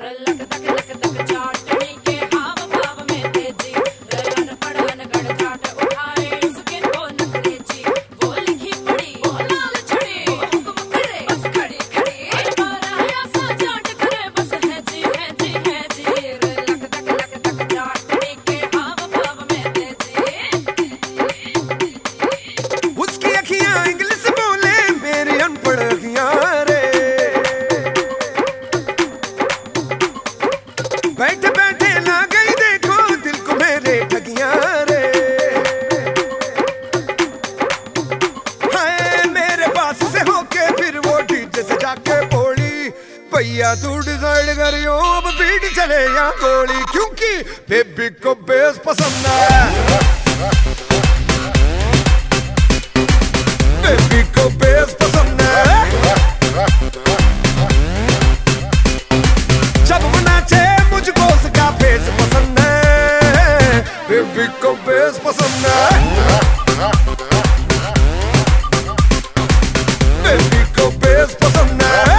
Relájate que میرے پاس سے ہو کے پھر وہ ڈیجے سے جا کے بولی پیا تو ڈیزائڈ کریو گولی۔ کیونکہ بیبی کو بیس پسند آیا بیبی کو بیس پسند ہے بیبی کو بیس پسند ہے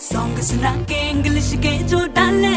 سونگ سنا کے انگلش کے جو ڈالے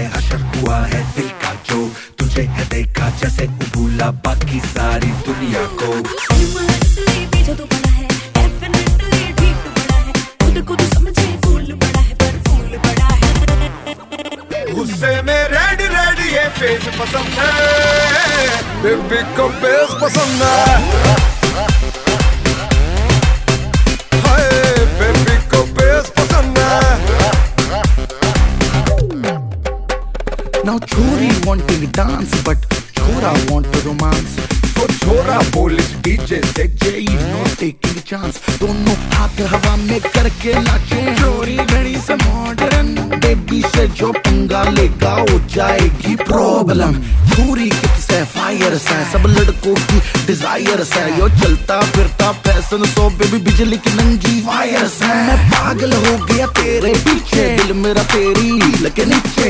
باقی ساری دنیا کو۔ غصے میں ریڈ ریڈ پسند ہے۔ بیبی کو بیس Chora want to romance. تو چھوڑا پولیس ڈی جے دیکھ جے ہی نو ٹیکنگ چانس دونوں ہاتھ ہوا میں کر کے ناچے چوری گھڑی سے ماڈرن بیبی سے جو پنگا لے گا ہو جائے گی پرابلم پوری کٹس ہے فائرس ہے سب لڑکوں کی ڈیزائرس ہے یو چلتا پھرتا فیشن سو بیبی بجلی کی ننگی وائرس ہے میں پاگل ہو گیا تیرے پیچھے دل میرا تیری لگے نیچے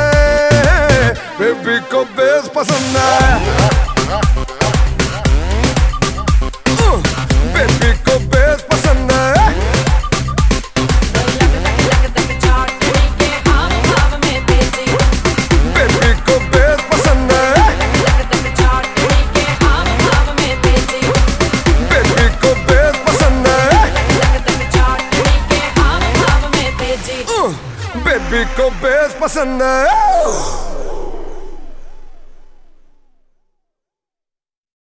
کو بیس پسند ہے بیبی کو بیس پسند ہے